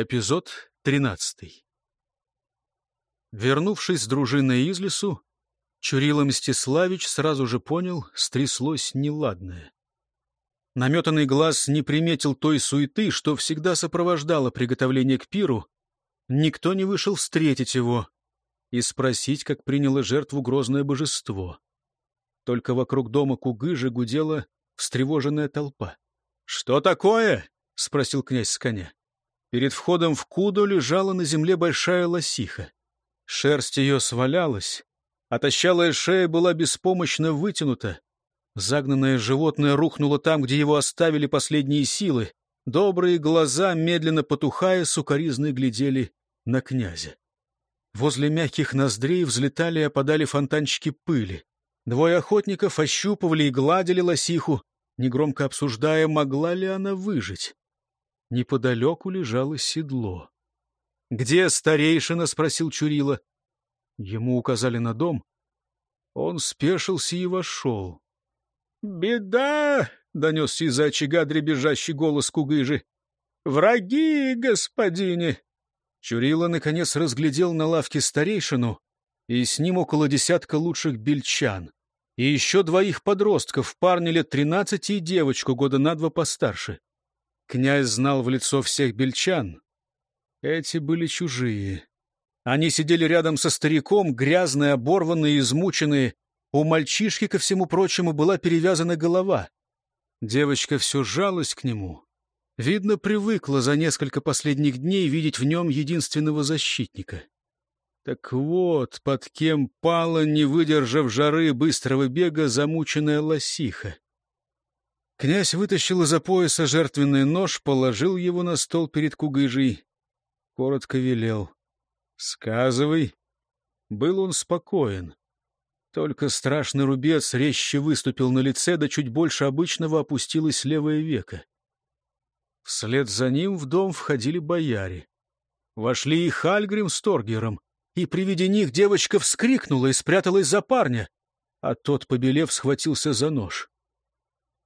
Эпизод тринадцатый. Вернувшись с дружиной из лесу, Чурила Мстиславич сразу же понял, стряслось неладное. Наметанный глаз не приметил той суеты, что всегда сопровождала приготовление к пиру. Никто не вышел встретить его и спросить, как приняло жертву грозное божество. Только вокруг дома Кугыжи гудела встревоженная толпа. — Что такое? — спросил князь с коня. Перед входом в Куду лежала на земле большая лосиха. Шерсть ее свалялась, отощалая шея была беспомощно вытянута. Загнанное животное рухнуло там, где его оставили последние силы. Добрые глаза, медленно потухая, сукоризны глядели на князя. Возле мягких ноздрей взлетали и опадали фонтанчики пыли. Двое охотников ощупывали и гладили лосиху, негромко обсуждая, могла ли она выжить. Неподалеку лежало седло. — Где старейшина? — спросил Чурила. Ему указали на дом. Он спешился и вошел. — Беда! — донесся из-за очага дребезжащий голос Кугыжи. — Враги, господине! Чурила, наконец, разглядел на лавке старейшину, и с ним около десятка лучших бельчан, и еще двоих подростков, парня лет тринадцати и девочку года на два постарше. Князь знал в лицо всех бельчан. Эти были чужие. Они сидели рядом со стариком, грязные, оборванные, измученные. У мальчишки, ко всему прочему, была перевязана голова. Девочка все жалась к нему. Видно, привыкла за несколько последних дней видеть в нем единственного защитника. Так вот, под кем пала, не выдержав жары быстрого бега, замученная лосиха. Князь вытащил из-за пояса жертвенный нож, положил его на стол перед Кугыжей. Коротко велел. «Сказывай». Был он спокоен. Только страшный рубец резче выступил на лице, да чуть больше обычного опустилось левое веко. Вслед за ним в дом входили бояре. Вошли и Хальгрим с Торгером, и при виде них девочка вскрикнула и спряталась за парня, а тот, побелев, схватился за нож.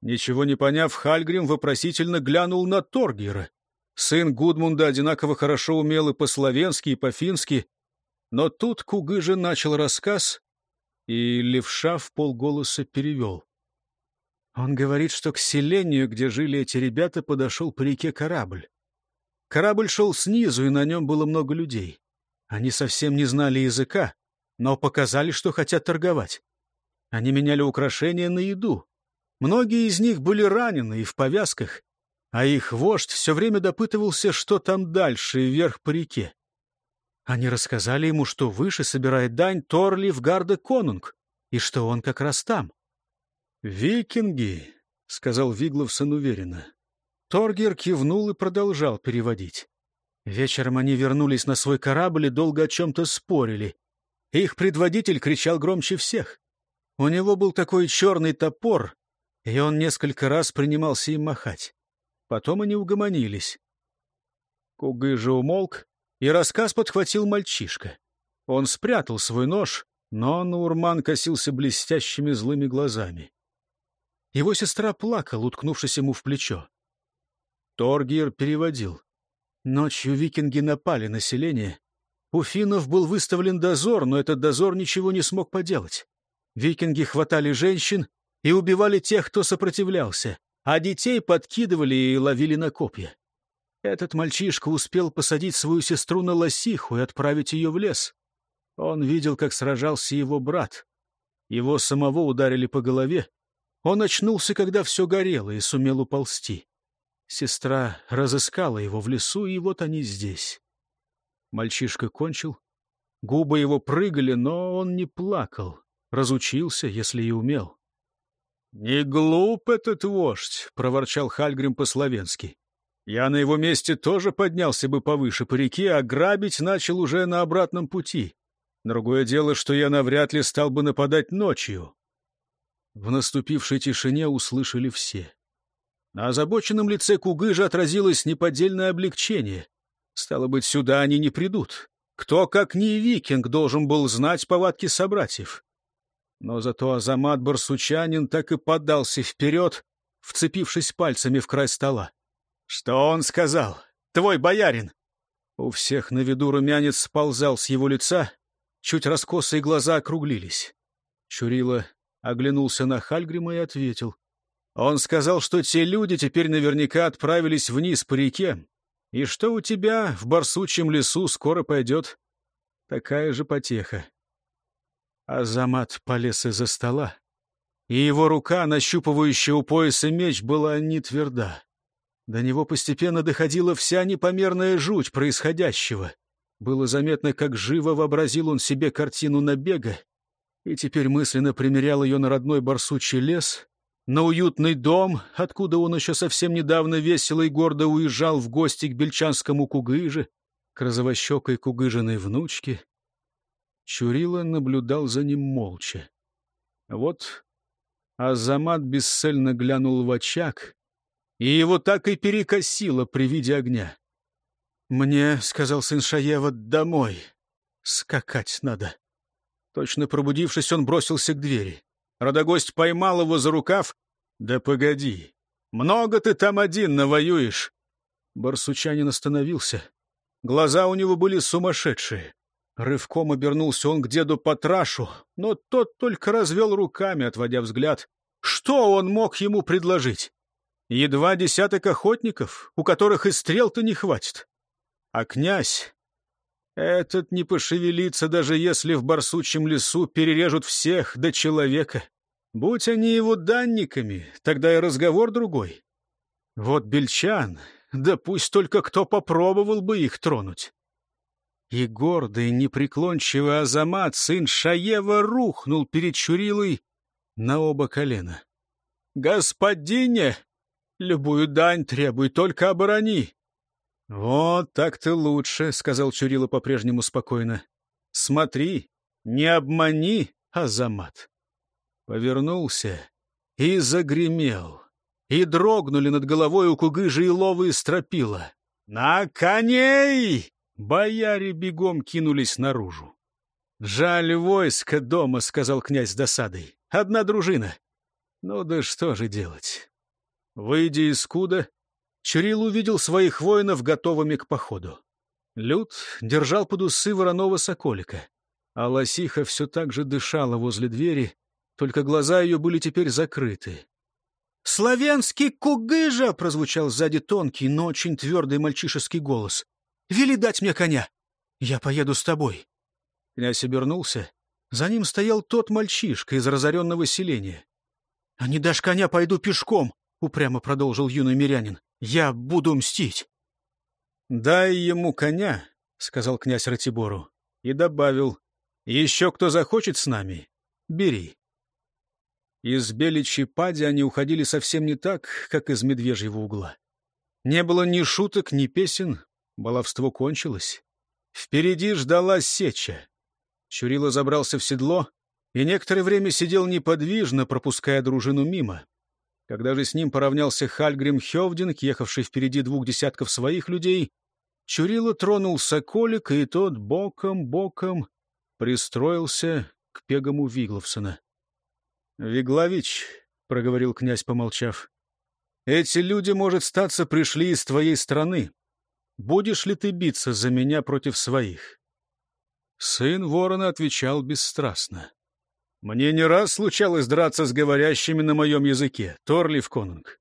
Ничего не поняв, Хальгрим вопросительно глянул на Торгера. Сын Гудмунда одинаково хорошо умел и по-словенски, и по-фински. Но тут Кугыжа начал рассказ, и левша в полголоса перевел. Он говорит, что к селению, где жили эти ребята, подошел по реке корабль. Корабль шел снизу, и на нем было много людей. Они совсем не знали языка, но показали, что хотят торговать. Они меняли украшения на еду. Многие из них были ранены и в повязках, а их вождь все время допытывался, что там дальше, вверх по реке. Они рассказали ему, что выше собирает дань Торли в Гарде Конунг, и что он как раз там. «Викинги», — сказал Вигловсон уверенно. Торгер кивнул и продолжал переводить. Вечером они вернулись на свой корабль и долго о чем-то спорили. Их предводитель кричал громче всех. У него был такой черный топор, и он несколько раз принимался им махать. Потом они угомонились. Кугы же умолк, и рассказ подхватил мальчишка. Он спрятал свой нож, но Наурман косился блестящими злыми глазами. Его сестра плакала, уткнувшись ему в плечо. Торгир переводил. Ночью викинги напали на селение. У финнов был выставлен дозор, но этот дозор ничего не смог поделать. Викинги хватали женщин и убивали тех, кто сопротивлялся, а детей подкидывали и ловили на копья. Этот мальчишка успел посадить свою сестру на лосиху и отправить ее в лес. Он видел, как сражался его брат. Его самого ударили по голове. Он очнулся, когда все горело, и сумел уползти. Сестра разыскала его в лесу, и вот они здесь. Мальчишка кончил. Губы его прыгали, но он не плакал. Разучился, если и умел. «Не глуп этот вождь», — проворчал Хальгрим по-словенски. «Я на его месте тоже поднялся бы повыше по реке, а грабить начал уже на обратном пути. Другое дело, что я навряд ли стал бы нападать ночью». В наступившей тишине услышали все. На озабоченном лице Кугыжа отразилось неподдельное облегчение. Стало быть, сюда они не придут. Кто, как не викинг, должен был знать повадки собратьев? Но зато Азамат Барсучанин так и подался вперед, вцепившись пальцами в край стола. — Что он сказал? Твой боярин! У всех на виду румянец сползал с его лица, чуть раскосые глаза округлились. Чурила оглянулся на Хальгрима и ответил. Он сказал, что те люди теперь наверняка отправились вниз по реке, и что у тебя в барсучьем лесу скоро пойдет такая же потеха. Азамат полез из-за стола, и его рука, нащупывающая у пояса меч, была не тверда. До него постепенно доходила вся непомерная жуть происходящего. Было заметно, как живо вообразил он себе картину набега, и теперь мысленно примерял ее на родной барсучий лес, на уютный дом, откуда он еще совсем недавно весело и гордо уезжал в гости к бельчанскому кугыже, к розовощекой кугыжиной внучке. Чурила наблюдал за ним молча. Вот Азамат бесцельно глянул в очаг, и его так и перекосило при виде огня. «Мне, — сказал сын Шаева, — домой. Скакать надо». Точно пробудившись, он бросился к двери. Родогость поймал его за рукав. «Да погоди! Много ты там один навоюешь!» Барсучанин остановился. Глаза у него были сумасшедшие. Рывком обернулся он к деду Патрашу, но тот только развел руками, отводя взгляд. Что он мог ему предложить? Едва десяток охотников, у которых и стрел-то не хватит. А князь... Этот не пошевелится, даже если в барсучьем лесу перережут всех до человека. Будь они его данниками, тогда и разговор другой. Вот бельчан, да пусть только кто попробовал бы их тронуть. И гордый, непреклончивый Азамат, сын Шаева, рухнул перед Чурилой на оба колена. «Господине, любую дань требуй, только оборони. «Вот так-то лучше», — сказал Чурила по-прежнему спокойно. «Смотри, не обмани, Азамат». Повернулся и загремел. И дрогнули над головой у кугыжи и стропила. «На коней!» Бояре бегом кинулись наружу. «Жаль войска дома», — сказал князь с досадой. «Одна дружина». «Ну да что же делать?» Выйдя из куда, Чурил увидел своих воинов готовыми к походу. Люд держал под усы вороного соколика, а лосиха все так же дышала возле двери, только глаза ее были теперь закрыты. «Славянский кугыжа!» — прозвучал сзади тонкий, но очень твердый мальчишеский голос. «Вели дать мне коня! Я поеду с тобой!» Князь обернулся. За ним стоял тот мальчишка из разоренного селения. «А не дашь коня, пойду пешком!» — упрямо продолжил юный мирянин. Я буду мстить. — Дай ему коня, — сказал князь Ратибору, и добавил, — еще кто захочет с нами, бери. Из беличьей пади они уходили совсем не так, как из медвежьего угла. Не было ни шуток, ни песен, баловство кончилось. Впереди ждала сеча. Чурила забрался в седло и некоторое время сидел неподвижно, пропуская дружину мимо. Когда же с ним поравнялся Хальгрим Хевдинг, ехавший впереди двух десятков своих людей, Чурила тронул Соколик, и тот боком-боком пристроился к пегому Вигловсона. — Виглович, — проговорил князь, помолчав, — эти люди, может, статься, пришли из твоей страны. Будешь ли ты биться за меня против своих? Сын ворона отвечал бесстрастно. Мне не раз случалось драться с говорящими на моем языке, Торлив Конунг.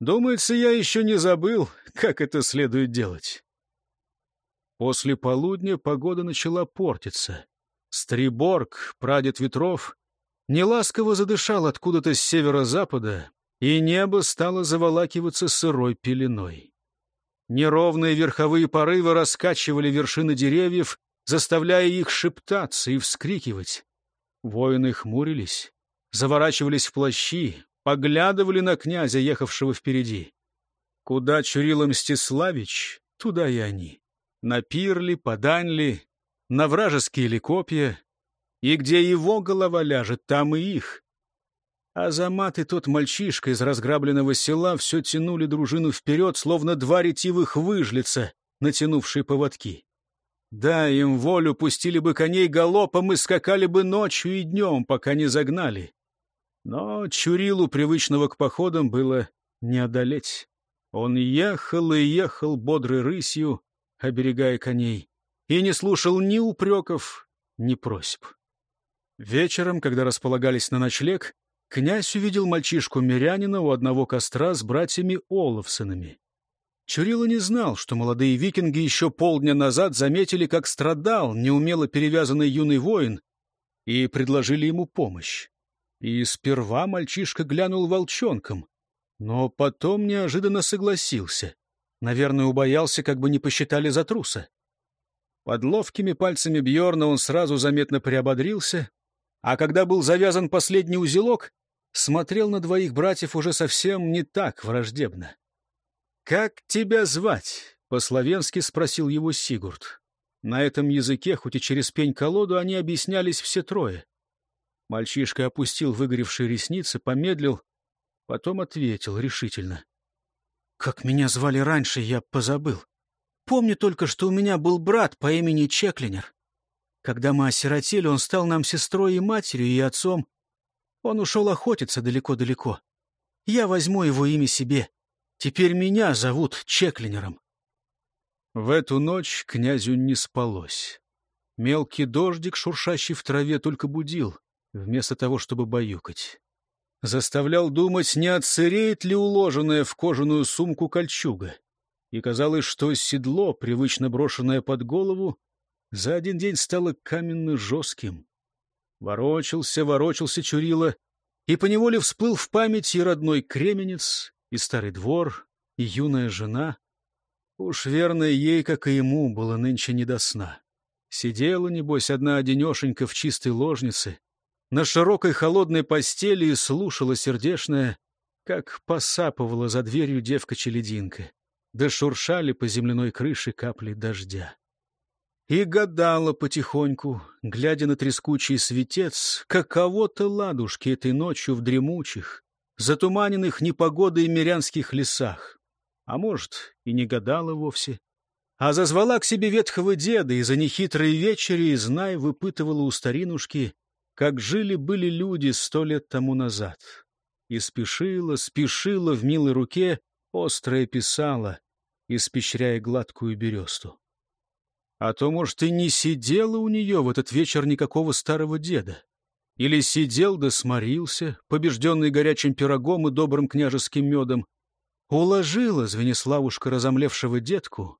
Думается, я еще не забыл, как это следует делать. После полудня погода начала портиться. Стриборг, прадед ветров, неласково задышал откуда-то с северо-запада, и небо стало заволакиваться сырой пеленой. Неровные верховые порывы раскачивали вершины деревьев, заставляя их шептаться и вскрикивать. Воины хмурились, заворачивались в плащи, поглядывали на князя, ехавшего впереди. Куда Чурила Мстиславич, туда и они. На пир ли, на вражеские ли копья. И где его голова ляжет, там и их. Азамат и тот мальчишка из разграбленного села все тянули дружину вперед, словно два ретивых выжлица, натянувшие поводки. Да, им волю пустили бы коней галопом и скакали бы ночью и днем, пока не загнали. Но Чурилу, привычного к походам, было не одолеть. Он ехал и ехал бодрой рысью, оберегая коней, и не слушал ни упреков, ни просьб. Вечером, когда располагались на ночлег, князь увидел мальчишку-мирянина у одного костра с братьями Оловсонами. Чурила не знал, что молодые викинги еще полдня назад заметили, как страдал неумело перевязанный юный воин, и предложили ему помощь. И сперва мальчишка глянул волчонком, но потом неожиданно согласился. Наверное, убоялся, как бы не посчитали за труса. Под ловкими пальцами Бьорна он сразу заметно приободрился, а когда был завязан последний узелок, смотрел на двоих братьев уже совсем не так враждебно. «Как тебя звать?» — по-словенски спросил его Сигурд. На этом языке, хоть и через пень-колоду, они объяснялись все трое. Мальчишка опустил выгоревшие ресницы, помедлил, потом ответил решительно. «Как меня звали раньше, я позабыл. Помню только, что у меня был брат по имени Чеклинер. Когда мы осиротели, он стал нам сестрой и матерью, и отцом. Он ушел охотиться далеко-далеко. Я возьму его имя себе. Теперь меня зовут Чеклинером. В эту ночь князю не спалось. Мелкий дождик, шуршащий в траве, только будил, вместо того, чтобы баюкать. Заставлял думать, не отсыреет ли уложенная в кожаную сумку кольчуга. И казалось, что седло, привычно брошенное под голову, за один день стало каменно-жестким. Ворочался, ворочался Чурила, и поневоле всплыл в памяти и родной кременец, и старый двор, и юная жена. Уж верно, ей, как и ему, было нынче не до сна. Сидела, небось, одна одинешенька в чистой ложнице, на широкой холодной постели и слушала сердешная, как посапывала за дверью девка-челединка, да шуршали по земляной крыше капли дождя. И гадала потихоньку, глядя на трескучий светец, каково-то ладушки этой ночью в дремучих, затуманенных непогодой мирянских лесах. А может, и не гадала вовсе. А зазвала к себе ветхого деда и за нехитрые вечери, и знай, выпытывала у старинушки, как жили-были люди сто лет тому назад. И спешила, спешила в милой руке, острое писала, испещряя гладкую бересту. А то, может, и не сидела у нее в этот вечер никакого старого деда. Или сидел да сморился, побежденный горячим пирогом и добрым княжеским медом, уложила Звениславушка разомлевшего детку,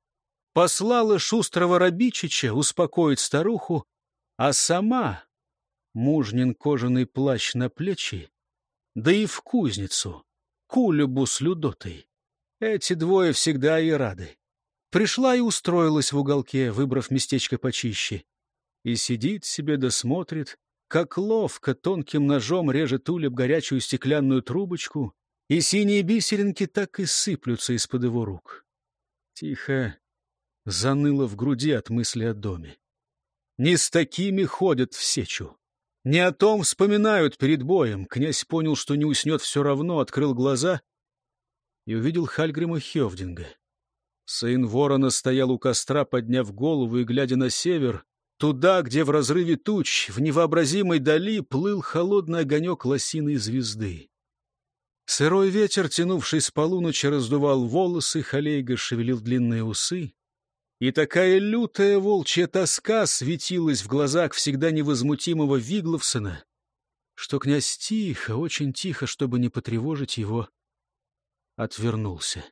послала шустрого Рабичича успокоить старуху, а сама мужнин кожаный плащ на плечи, да и в кузницу, кулебу с Людотой. Эти двое всегда и рады. Пришла и устроилась в уголке, выбрав местечко почище. И сидит себе да смотрит, как ловко тонким ножом режет улеп горячую стеклянную трубочку, и синие бисеринки так и сыплются из-под его рук. Тихо заныло в груди от мысли о доме. Не с такими ходят в сечу. Не о том вспоминают перед боем. Князь понял, что не уснет все равно, открыл глаза и увидел Хальгрима Хевдинга. Сын ворона стоял у костра, подняв голову и глядя на север, туда, где в разрыве туч, в невообразимой дали, плыл холодный огонек лосиной звезды. Сырой ветер, тянувший с полуночи, раздувал волосы, Халейга шевелил длинные усы. И такая лютая волчья тоска светилась в глазах всегда невозмутимого Вигловсона, что князь тихо, очень тихо, чтобы не потревожить его, отвернулся.